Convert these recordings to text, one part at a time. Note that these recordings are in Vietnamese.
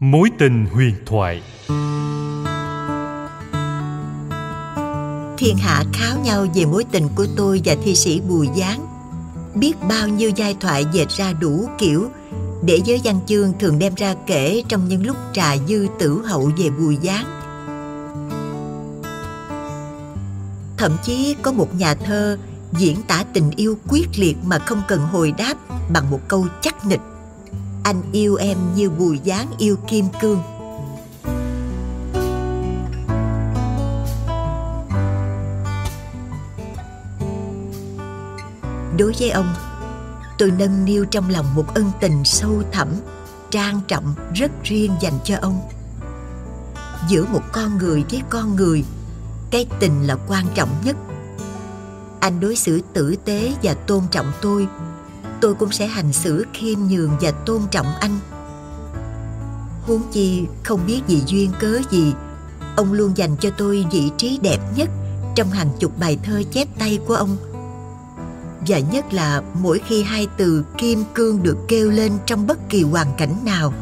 Mối tình huyền thoại. Thiên hạ kháo nhau về mối tình của tôi và thi sĩ Bùi Giáng. Biết bao nhiêu giai thoại dệt ra đủ kiểu Để giới văn chương thường đem ra kể trong những lúc trà dư tử hậu về Bùi Giáng. Thậm chí có một nhà thơ diễn tả tình yêu quyết liệt mà không cần hồi đáp bằng một câu chắc nịch anh yêu em như bùi dáng yêu kim cương. Đối với ông, tôi nâng niu trong lòng một ân tình sâu thẳm, trang trọng, rất riêng dành cho ông. Giữa một con người với con người, cái tình là quan trọng nhất. Anh đối xử tử tế và tôn trọng tôi tôi cũng sẽ hành xử khiêm nhường và tôn trọng anh. Huống chi không biết vì duyên cớ gì, ông luôn dành cho tôi vị trí đẹp nhất trong hàng chục bài thơ chép tay của ông. Và nhất là mỗi khi hai từ kim cương được kêu lên trong bất kỳ hoàn cảnh nào,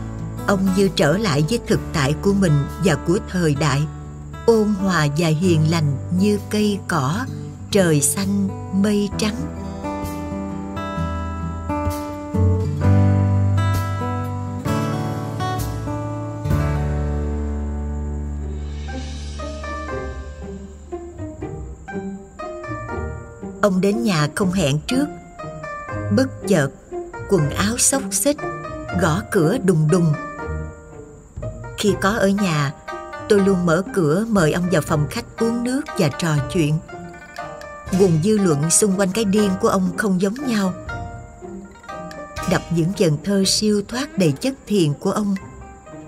ông như trở lại với thực tại của mình và của thời đại. Ôn hòa và hiền lành như cây cỏ, trời xanh, mây trắng. Ông đến nhà không hẹn trước. Bất chợt, quần áo xốc xích gõ cửa đùng đùng. Khi có ở nhà, tôi luôn mở cửa mời ông vào phòng khách uống nước và trò chuyện. Nguồn dư luận xung quanh cái điên của ông không giống nhau. Đọc những dần thơ siêu thoát đầy chất thiền của ông,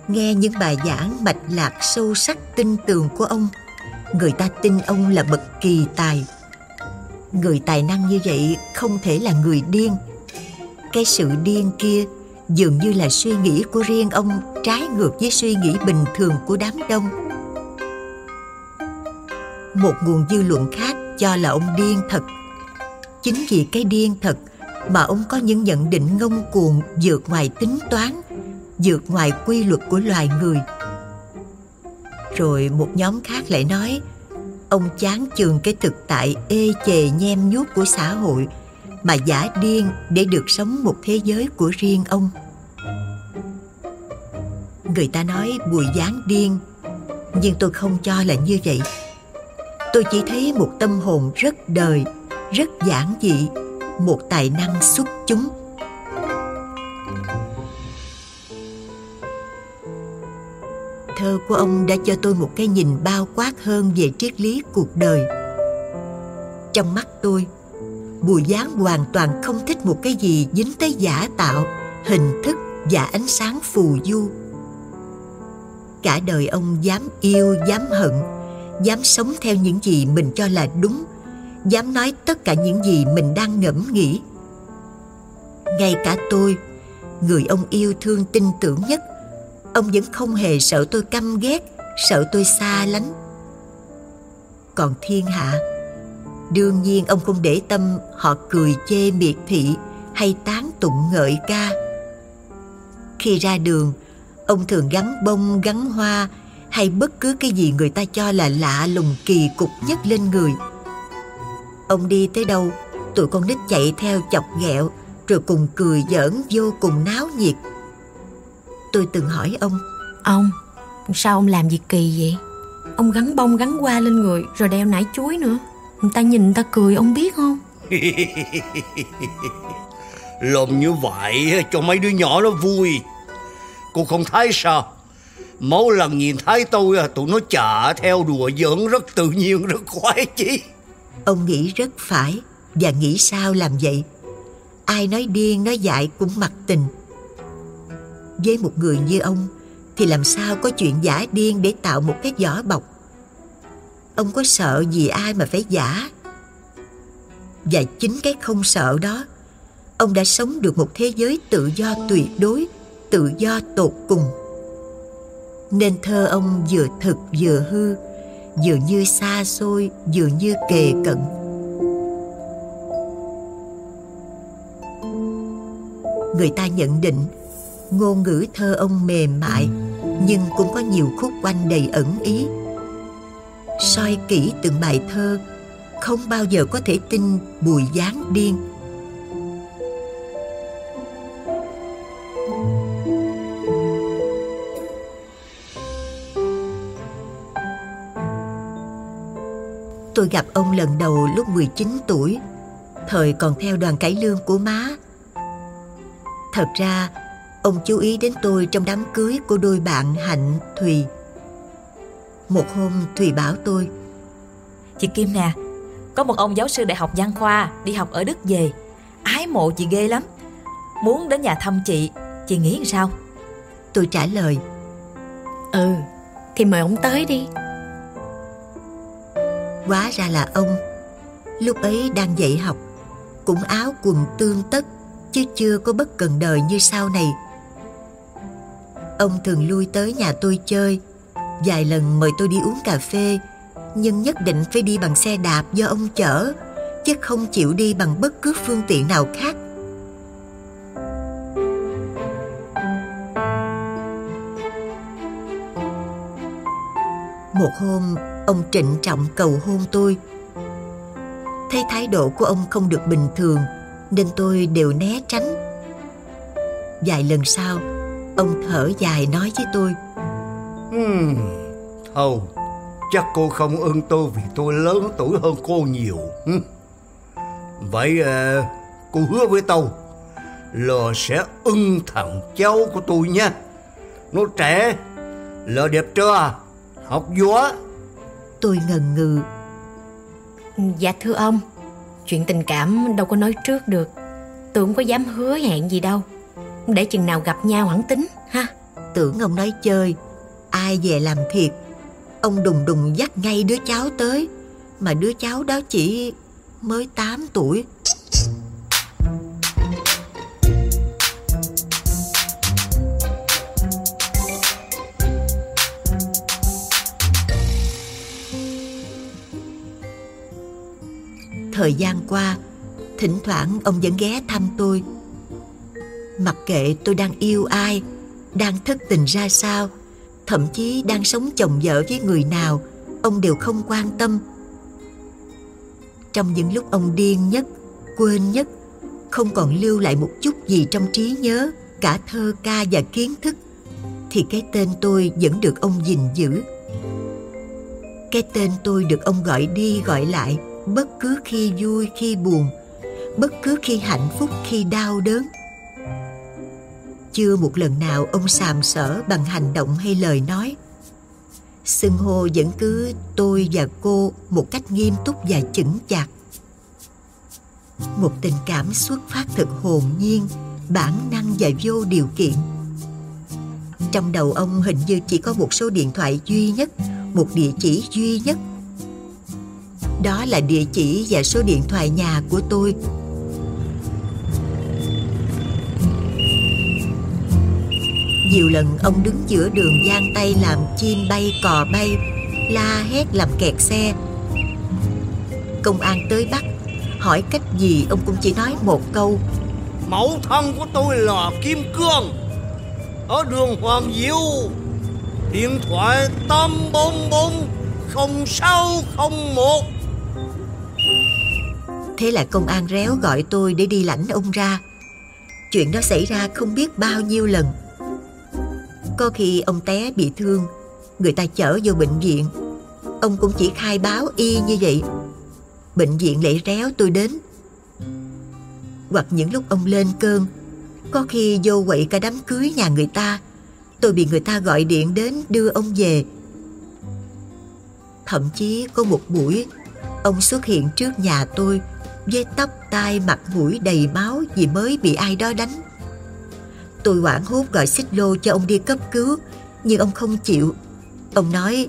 nghe những bài giảng mạch lạc sâu sắc tinh tường của ông, người ta tin ông là bậc kỳ tài người tài năng như vậy không thể là người điên. Cái sự điên kia dường như là suy nghĩ của riêng ông, trái ngược với suy nghĩ bình thường của đám đông. Một nguồn dư luận khác cho là ông điên thật. Chính vì cái điên thật mà ông có những nhận định ngông cuồng vượt ngoài tính toán, vượt ngoài quy luật của loài người. Rồi một nhóm khác lại nói ông chán chường cái thực tại ê chề nhem nhuốc của xã hội mà giả điên để được sống một thế giới của riêng ông. Người ta nói bùi dáng điên, nhưng tôi không cho là như vậy. Tôi chỉ thấy một tâm hồn rất đời, rất giản dị, một tài năng xuất chúng. Thơ của ông đã cho tôi một cái nhìn bao quát hơn về triết lý cuộc đời. Trong mắt tôi, bùi giáng hoàn toàn không thích một cái gì dính tới giả tạo, hình thức và ánh sáng phù du. Cả đời ông dám yêu, dám hận, dám sống theo những gì mình cho là đúng, dám nói tất cả những gì mình đang ngẫm nghĩ. Ngay cả tôi, người ông yêu thương tin tưởng nhất ông vẫn không hề sợ tôi căm ghét, sợ tôi xa lánh. Còn thiên hạ đương nhiên ông không để tâm họ cười chê miệt thị hay tán tụng ngợi ca. Khi ra đường, ông thường gắn bông, gắn hoa hay bất cứ cái gì người ta cho là lạ lùng kỳ cục nhất lên người. Ông đi tới đâu, tụi con nít chạy theo chọc ghẹo, rồi cùng cười giỡn vô cùng náo nhiệt tôi từng hỏi ông. Ông, sao ông làm gì kỳ vậy? Ông gắn bông gắn hoa lên người rồi đeo nải chuối nữa. Người ta nhìn người ta cười ông biết không? Làm như vậy cho mấy đứa nhỏ nó vui. Cô không thấy sao? Mỗi lần nhìn thấy tôi Tụi nó chả theo đùa giỡn rất tự nhiên rất khoái chí. Ông nghĩ rất phải và nghĩ sao làm vậy? Ai nói điên nói dại cũng mặc tình với một người như ông, thì làm sao có chuyện giả điên để tạo một cái vỏ bọc? Ông có sợ gì ai mà phải giả? Và chính cái không sợ đó, ông đã sống được một thế giới tự do tuyệt đối, tự do tột cùng. Nên thơ ông vừa thực vừa hư, vừa như xa xôi, vừa như kề cận. Người ta nhận định ngôn ngữ thơ ông mềm mại nhưng cũng có nhiều khúc quanh đầy ẩn ý soi kỹ từng bài thơ không bao giờ có thể tin bùi gián điên Tôi gặp ông lần đầu lúc 19 tuổi, thời còn theo đoàn cải lương của má. Thật ra, ông chú ý đến tôi trong đám cưới của đôi bạn Hạnh, Thùy. Một hôm Thùy bảo tôi Chị Kim nè, có một ông giáo sư đại học văn khoa đi học ở Đức về. Ái mộ chị ghê lắm. Muốn đến nhà thăm chị, chị nghĩ sao? Tôi trả lời Ừ, thì mời ông tới đi. Hóa ra là ông Lúc ấy đang dạy học Cũng áo quần tương tất Chứ chưa có bất cần đời như sau này Ông thường lui tới nhà tôi chơi. Vài lần mời tôi đi uống cà phê, Nhưng nhất định phải đi bằng xe đạp do ông chở, Chứ không chịu đi bằng bất cứ phương tiện nào khác. Một hôm, ông trịnh trọng cầu hôn tôi. Thấy thái độ của ông không được bình thường, nên tôi đều né tránh. Vài lần sau ông thở dài nói với tôi Hmm, thôi, chắc cô không ưng tôi vì tôi lớn tuổi hơn cô nhiều. Hmm. Vậy à, cô hứa với tôi là sẽ ưng thằng cháu của tôi nha. Nó trẻ, là đẹp trai, học giỏi. tôi ngần ngừ Dạ thưa ông, chuyện tình cảm đâu có nói trước được. Tôi không có dám hứa hẹn gì đâu. Để chừng nào gặp nhau hẳn tính, ha. tưởng ông nói chơi ai về làm thiệt. Ông đùng đùng dắt ngay đứa cháu tới mà đứa cháu đó chỉ mới 8 tuổi. Thời gian qua thỉnh thoảng ông vẫn ghé thăm tôi mặc kệ tôi đang yêu ai, đang thất tình ra sao, thậm chí đang sống chồng vợ với người nào, ông đều không quan tâm. Trong những lúc ông điên nhất, quên nhất, không còn lưu lại một chút gì trong trí nhớ, cả thơ ca và kiến thức, thì cái tên tôi vẫn được ông gìn giữ. Cái tên tôi được ông gọi đi gọi lại bất cứ khi vui, khi buồn, bất cứ khi hạnh phúc, khi đau đớn chưa một lần nào ông sàm sở bằng hành động hay lời nói. Xưng hô vẫn cứ tôi và cô một cách nghiêm túc và chững chạc. Một tình cảm xuất phát thực hồn nhiên, bản năng và vô điều kiện. Trong đầu ông hình như chỉ có một số điện thoại duy nhất, một địa chỉ duy nhất. Đó là địa chỉ và số điện thoại nhà của tôi. Nhiều lần ông đứng giữa đường giang tay làm chim bay cò bay la hét làm kẹt xe. Công an tới bắt hỏi cách gì ông cũng chỉ nói một câu. Mẫu thân của tôi là Kim Cương Ở đường Hoàng Diệu. Điện thoại 844 0601 thế là công an réo gọi tôi để đi lãnh ông ra. Chuyện đó xảy ra không biết bao nhiêu lần có khi ông té bị thương. Người ta chở vô bệnh viện. Ông cũng chỉ khai báo y như vậy. Bệnh viện lại réo tôi đến. Hoặc những lúc ông lên cơn, có khi vô quậy cả đám cưới nhà người ta. Tôi bị người ta gọi điện đến đưa ông về. Thậm chí có một buổi, ông xuất hiện trước nhà tôi, với tóc tai mặt mũi đầy máu vì mới bị ai đó đánh tôi hoảng hốt gọi xích lô cho ông đi cấp cứu nhưng ông không chịu. Ông nói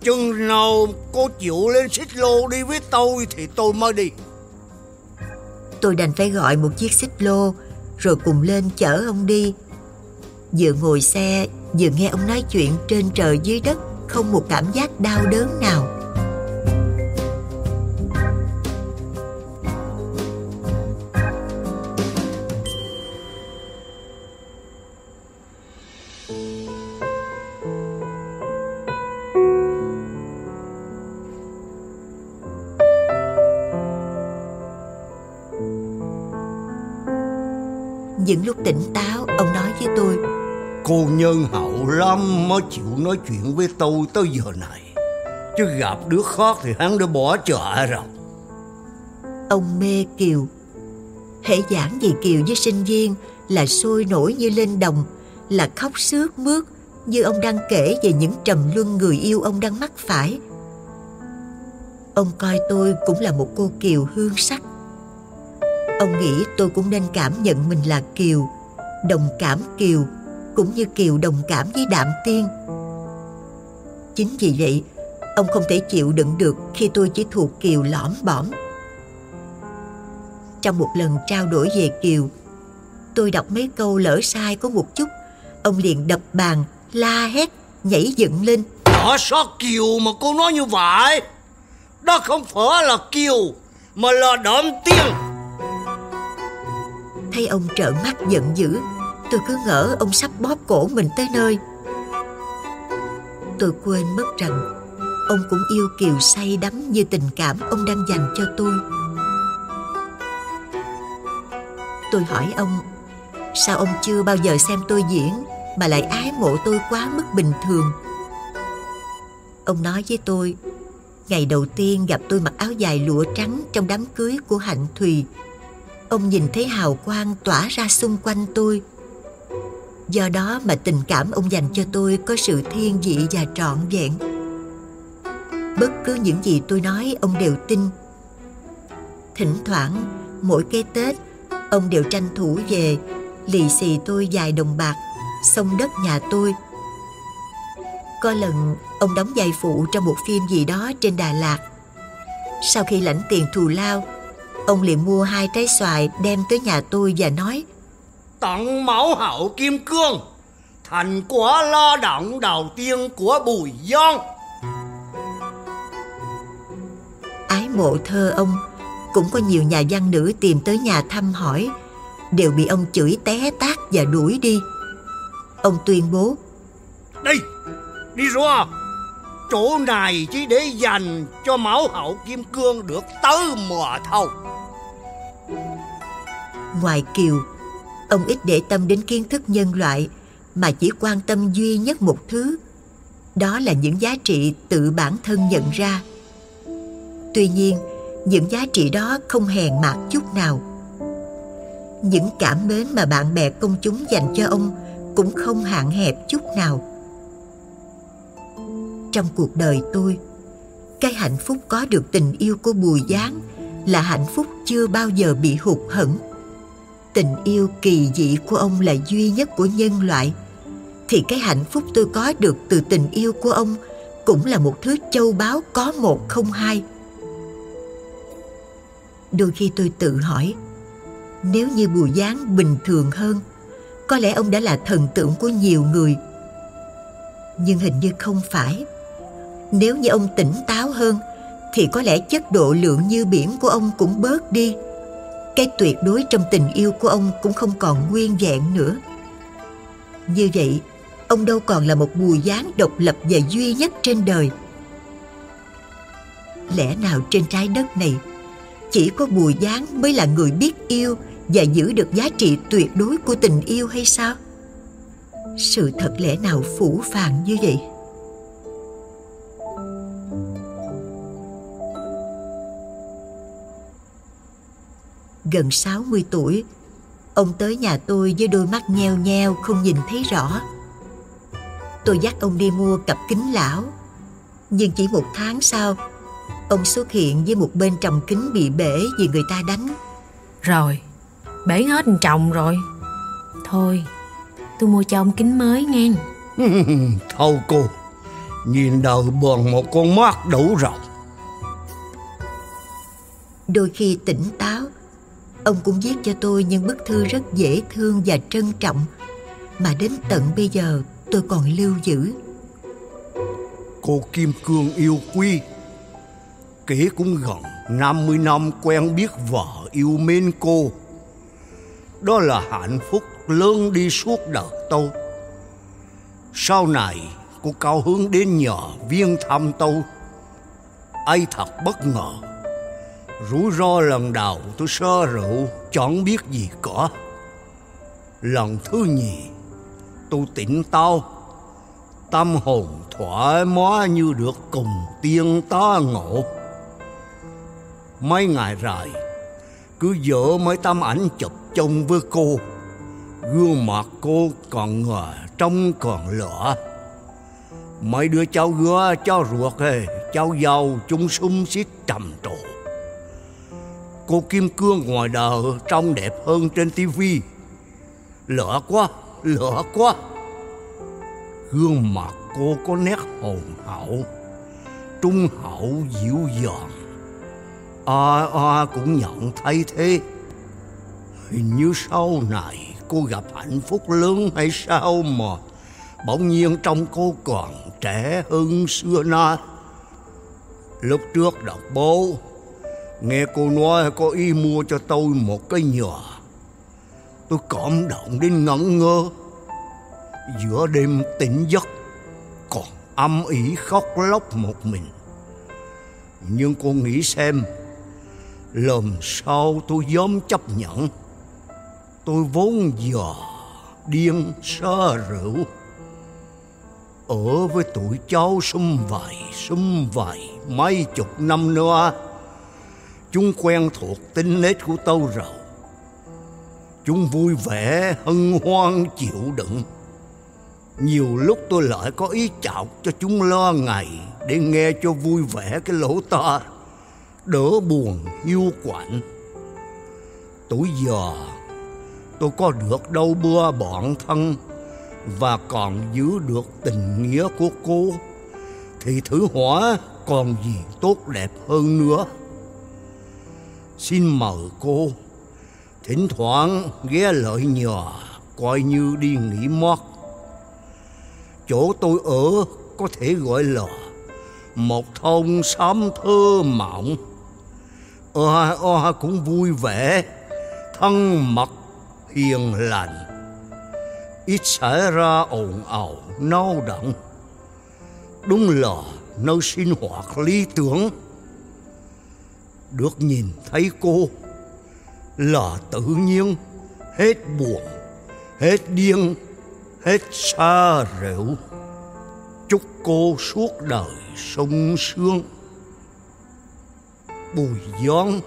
Chừng nào cô chịu lên xích lô đi với tôi Thì tôi mới đi. Tôi đành phải gọi một chiếc xích lô rồi cùng lên chở ông đi. Vừa ngồi xe vừa nghe ông nói chuyện trên trời dưới đất không một cảm giác đau đớn nào chịu nói chuyện với tôi tới giờ này. Chứ gặp đứa khác thì hắn đã bỏ chợ rồi. Ông mê Kiều hệ giảng gì Kiều với sinh viên Là sôi nổi như lên đồng, Là khóc sướt mướt Như ông đang kể về những trầm luân người yêu ông đang mắc phải. Ông coi tôi cũng là một cô Kiều hương sắc. Ông nghĩ tôi cũng nên cảm nhận mình là Kiều, Đồng cảm Kiều cũng như Kiều đồng cảm với Đạm Tiên. Chính vì vậy Ông không thể chịu đựng được khi tôi chỉ thuộc Kiều lõm bõm. Trong một lần trao đổi về Kiều Tôi đọc mấy câu lỡ sai có một chút Ông liền đập bàn, la hét, nhảy dựng lên. Ở sao Kiều mà cô nói như vậy? Đó không phải là Kiều Mà là Đạm Tiên. Thấy ông trợn mắt giận dữ Tôi cứ ngỡ ông sắp bóp cổ mình tới nơi. Tôi quên mất rằng Ông cũng yêu Kiều say đắm như tình cảm ông đang dành cho tôi. Tôi hỏi ông, Sao ông chưa bao giờ xem tôi diễn Mà lại ái mộ tôi quá mức bình thường? Ông nói với tôi, Ngày đầu tiên gặp tôi mặc áo dài lụa trắng Trong đám cưới của Hạnh Thùy. Ông nhìn thấy hào quang tỏa ra xung quanh tôi. Do đó mà tình cảm ông dành cho tôi Có sự thiên vị và trọn vẹn. Bất cứ những gì tôi nói, ông đều tin. Thỉnh thoảng, mỗi cái Tết, Ông đều tranh thủ về, Lì xì tôi vài đồng bạc, Xong đất nhà tôi. Có lần, ông đóng vai phụ trong một phim gì đó trên Đà Lạt. Sau khi lãnh tiền thù lao, Ông liền mua hai trái xoài đem tới nhà tôi và nói Tặng mẫu hậu Kim Cương. Thành quả lo động đầu tiên của Bùi Giang. Ái mộ thơ ông Cũng có nhiều nhà văn nữ tìm tới nhà thăm hỏi. Đều bị ông chửi té tát và đuổi đi. Ông tuyên bố Đi, đi ra Chỗ này chỉ để dành cho mẫu hậu Kim Cương được tới mùa thôi Ngoài Kiều Ông ít để tâm đến kiến thức nhân loại, Mà chỉ quan tâm duy nhất một thứ. Đó là những giá trị tự bản thân nhận ra. Tuy nhiên, Những giá trị đó không hèn mạt chút nào. Những cảm mến mà bạn bè công chúng dành cho ông Cũng không hạn hẹp chút nào. Trong cuộc đời tôi, Cái hạnh phúc có được tình yêu của Bùi Giáng Là hạnh phúc chưa bao giờ bị hụt hẫng tình yêu kỳ dị của ông là duy nhất của nhân loại, thì cái hạnh phúc tôi có được từ tình yêu của ông cũng là một thứ châu báu có một không hai. Đôi khi tôi tự hỏi, nếu như bùi giáng bình thường hơn, có lẽ ông đã là thần tượng của nhiều người. Nhưng hình như không phải. Nếu như ông tỉnh táo hơn, thì có lẽ chất độ lượng như biển của ông cũng bớt đi cái tuyệt đối trong tình yêu của ông cũng không còn nguyên vẹn nữa. Như vậy, ông đâu còn là một bùi gián độc lập và duy nhất trên đời. Lẽ nào trên trái đất này, chỉ có bùi gián mới là người biết yêu và giữ được giá trị tuyệt đối của tình yêu hay sao? Sự thật lẽ nào phủ phàng như vậy? Gần 60 tuổi. Ông tới nhà tôi với đôi mắt nheo nheo không nhìn thấy rõ. Tôi dắt ông đi mua cặp kính lão. Nhưng chỉ một tháng sau, ông xuất hiện với một bên trồng kính bị bể vì người ta đánh. Rồi, bể hết trồng rồi. Thôi, tôi mua cho ông kính mới nghe. Thôi cô, nhìn đời bằng một con mắt đủ rồi. Đôi khi tỉnh táo, Ông cũng viết cho tôi những bức thư rất dễ thương và trân trọng. Mà đến tận bây giờ, tôi còn lưu giữ. Cô Kim Cương yêu quý Kể cũng gần 50 năm quen biết vợ yêu mến cô. Đó là hạnh phúc lớn đi suốt đời tôi. Sau này, cô cao hướng đến nhờ viên thăm tôi. Ai thật bất ngờ Rủi ro lần đầu tôi sơ rượu Chẳng biết gì cả. Lần thứ nhì Tôi tỉnh táo. Tâm hồn thoải mái như được cùng tiên tá ngộ. Mấy ngày rồi Cứ dỡ mấy tấm ảnh chụp chung với cô. Gương mặt cô còn ngờ trong còn lửa. Mấy đứa cháu gứa, cháu ruột, hề cháu giàu chúng sung xít trầm trồ. Cô Kim Cương ngoài đời trông đẹp hơn trên tivi Lỡ quá, lỡ quá. Gương mặt cô có nét hồn hậu Trung hậu dịu dàng. Ai ai cũng nhận thấy thế. Hình như sau này cô gặp hạnh phúc lớn hay sao mà Bỗng nhiên trong cô còn trẻ hơn xưa nay Lúc trước đọc bố Nghe cô nói có ý mua cho tôi một cái nhà. Tôi cảm động đến ngẩn ngơ. Giữa đêm tỉnh giấc, Còn âm ỉ khóc lóc một mình. Nhưng cô nghĩ xem, Lần sau tôi dám chấp nhận, Tôi vốn giờ điên sơ rượu. Ở với tuổi cháu xung vầy xung vầy mấy chục năm nữa Chúng quen thuộc tính nết của tôi rồi Chúng vui vẻ, hân hoan, chịu đựng. Nhiều lúc tôi lại có ý chọc cho chúng lo ngày Để nghe cho vui vẻ cái lỗ to, Đỡ buồn, hiu quạnh. Tuổi giờ tôi có được đâu bưa bọn thân Và còn giữ được tình nghĩa của cô. Thì thử hỏa còn gì tốt đẹp hơn nữa. Xin mời cô. Thỉnh thoảng ghé lợi nhờ Coi như đi nghỉ mót Chỗ tôi ở có thể gọi là Một thôn xóm thơ mộng. Oa oa cũng vui vẻ, Thân mật, hiền lành. Ít xảy ra ồn ào nao động. Đúng là nơi sinh hoạt lý tưởng được nhìn thấy cô là tự nhiên, hết buồn, hết điên, hết xa rượu. Chúc cô suốt đời sung sướng, bùi gión.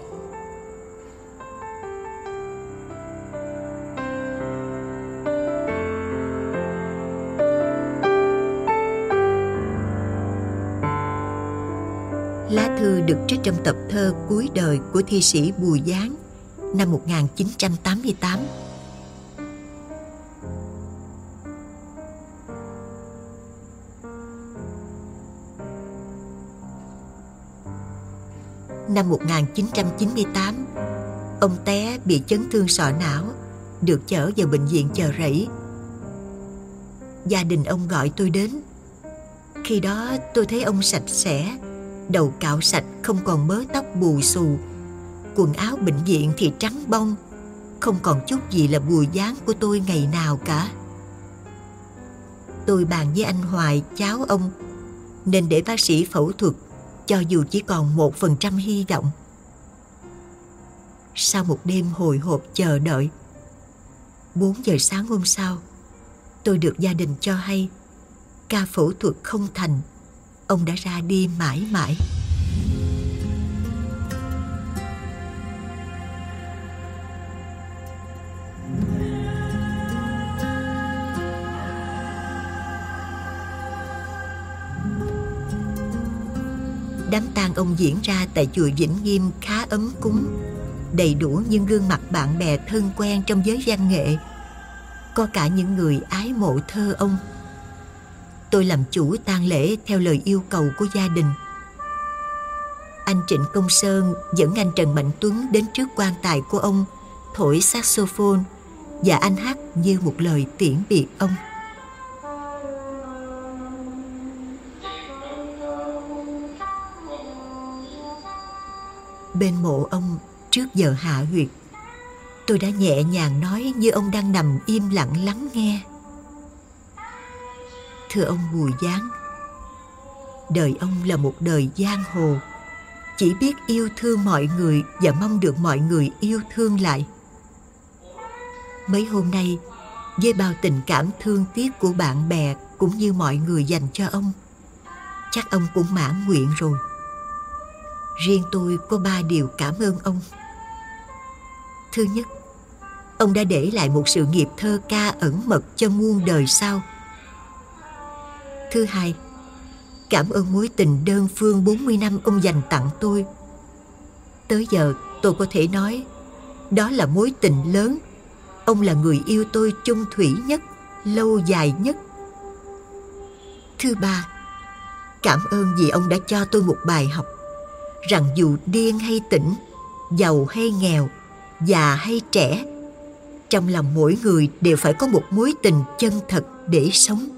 Trong tập thơ cuối đời của thi sĩ Bùi Giáng năm 1988. Năm 1998, ông té bị chấn thương sọ não, được chở vào bệnh viện chờ rẫy. Gia đình ông gọi tôi đến. Khi đó tôi thấy ông sạch sẽ, đầu cạo sạch, không còn mớ tóc bù xù. Quần áo bệnh viện thì trắng bông, không còn chút gì là bùi dáng của tôi ngày nào cả. Tôi bàn với anh hoài, cháu ông, nên để bác sĩ phẫu thuật, cho dù chỉ còn một phần trăm hy vọng. Sau một đêm hồi hộp chờ đợi, bốn giờ sáng hôm sau, tôi được gia đình cho hay, ca phẫu thuật không thành ông đã ra đi mãi mãi. Đám tang ông diễn ra tại chùa Vĩnh Nghiêm khá ấm cúng, đầy đủ những gương mặt bạn bè thân quen trong giới văn nghệ. Có cả những người ái mộ thơ ông tôi làm chủ tang lễ theo lời yêu cầu của gia đình. Anh Trịnh Công Sơn dẫn anh Trần Mạnh Tuấn đến trước quan tài của ông, thổi saxophone, và anh hát như một lời tiễn biệt ông. Bên mộ ông, trước giờ hạ huyệt, tôi đã nhẹ nhàng nói như ông đang nằm im lặng lắng nghe thưa ông bùi giáng, đời ông là một đời giang hồ. Chỉ biết yêu thương mọi người và mong được mọi người yêu thương lại. Mấy hôm nay, với bao tình cảm thương tiếc của bạn bè cũng như mọi người dành cho ông, chắc ông cũng mãn nguyện rồi. Riêng tôi có ba điều cảm ơn ông. Thứ nhất, ông đã để lại một sự nghiệp thơ ca ẩn mật cho muôn đời sau thứ hai. Cảm ơn mối tình đơn phương 40 năm ông dành tặng tôi. Tới giờ, tôi có thể nói, đó là mối tình lớn. Ông là người yêu tôi chung thủy nhất, lâu dài nhất. Thứ ba, cảm ơn vì ông đã cho tôi một bài học rằng dù điên hay tỉnh, giàu hay nghèo, già hay trẻ, trong lòng mỗi người đều phải có một mối tình chân thật để sống.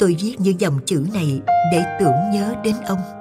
Tôi viết những dòng chữ này để tưởng nhớ đến ông.